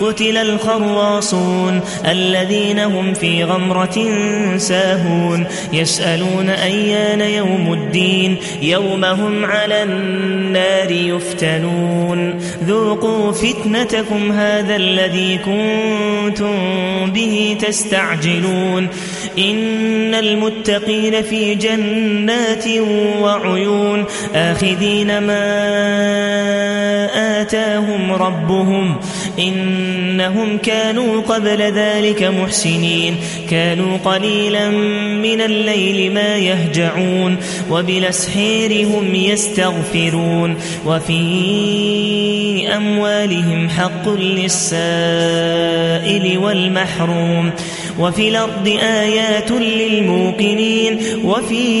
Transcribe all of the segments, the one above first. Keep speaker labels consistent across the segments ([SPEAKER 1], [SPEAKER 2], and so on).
[SPEAKER 1] قتل الخراصون الذين هم في غمرة ساهون. يسألون أيان يوم الدين يوم هم على النار يفتنون. ذوقوا فتنتكم هذا الذي كنتم به تستعجلون. إن المتقين في جنات وعيون. آخذين ما آتاهم ربهم. إنهم كانوا قبل ذلك محسنين. كانوا قليلا من الليل ما يهجعون وبالأسحير هم يستغفرون. وفي أموالهم حق للسائل والمحروم. وفي الأرض آيات للموقنين. وفي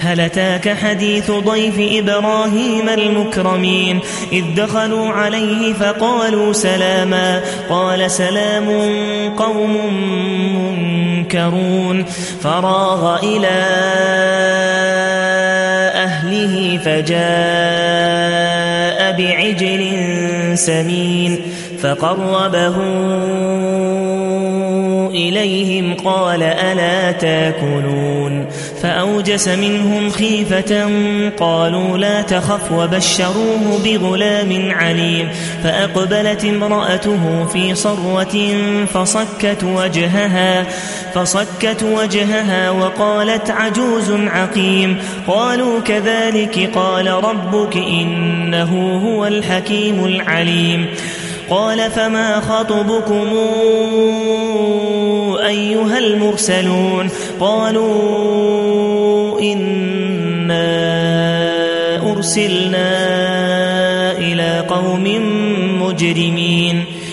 [SPEAKER 1] هل أتاك حديث ضيف إبراهيم المكرمين؟ إذ دخلوا عليه فقالوا سلاما. قال سلام قوم منكرون. فراغ إلى أهله فجاء بعجل سمين. فقربه قال ألا تاكلون؟ فأوجس منهم خيفة قالوا لا تخف وبشروه بغلام عليم. فأقبلت امرأته في صروة فصكت وجهها فصكت وجهها وقالت عجوز عقيم. قالوا كذلك قال ربك إنه هو الحكيم العليم. قال فما خطبكم؟ أيها المرسلون قالوا إنا أرسلنا إلى قوم مجرمين.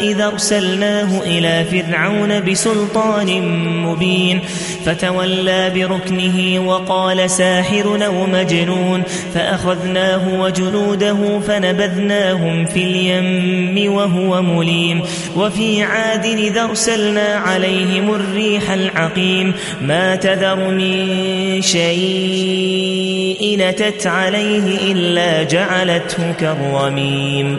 [SPEAKER 1] إذا أرسلناه إلى فرعون بسلطان مبين فتولى بركنه وقال ساحر أو مجنون فأخذناه وجنوده فنبذناهم في اليم وهو مليم. وفي عاد إذا أرسلنا عليهم الريح العقيم ما تذر من شيء نتت عليه إلا جعلته كالرميم.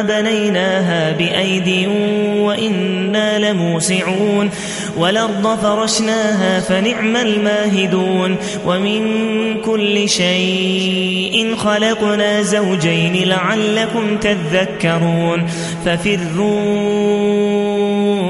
[SPEAKER 1] بنيناها بأيد وإنا لموسعون والأرض فرشناها فنعم الماهدون ومن كل شيء خلقنا زوجين لعلكم تذكرون ففروا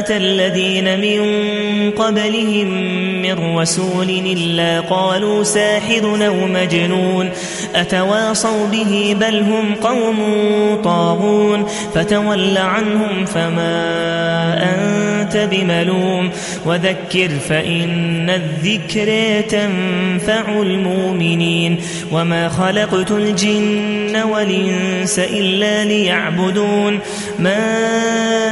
[SPEAKER 1] أتى الذين من قبلهم من رسول إلا قالوا ساحر أو مجنون أتواصوا به بل هم قوم طاغون فتول عنهم فما أنت بملوم وذكر فإن الذكر تنفع المؤمنين وما خلقت الجن والإنس إلا ليعبدون ما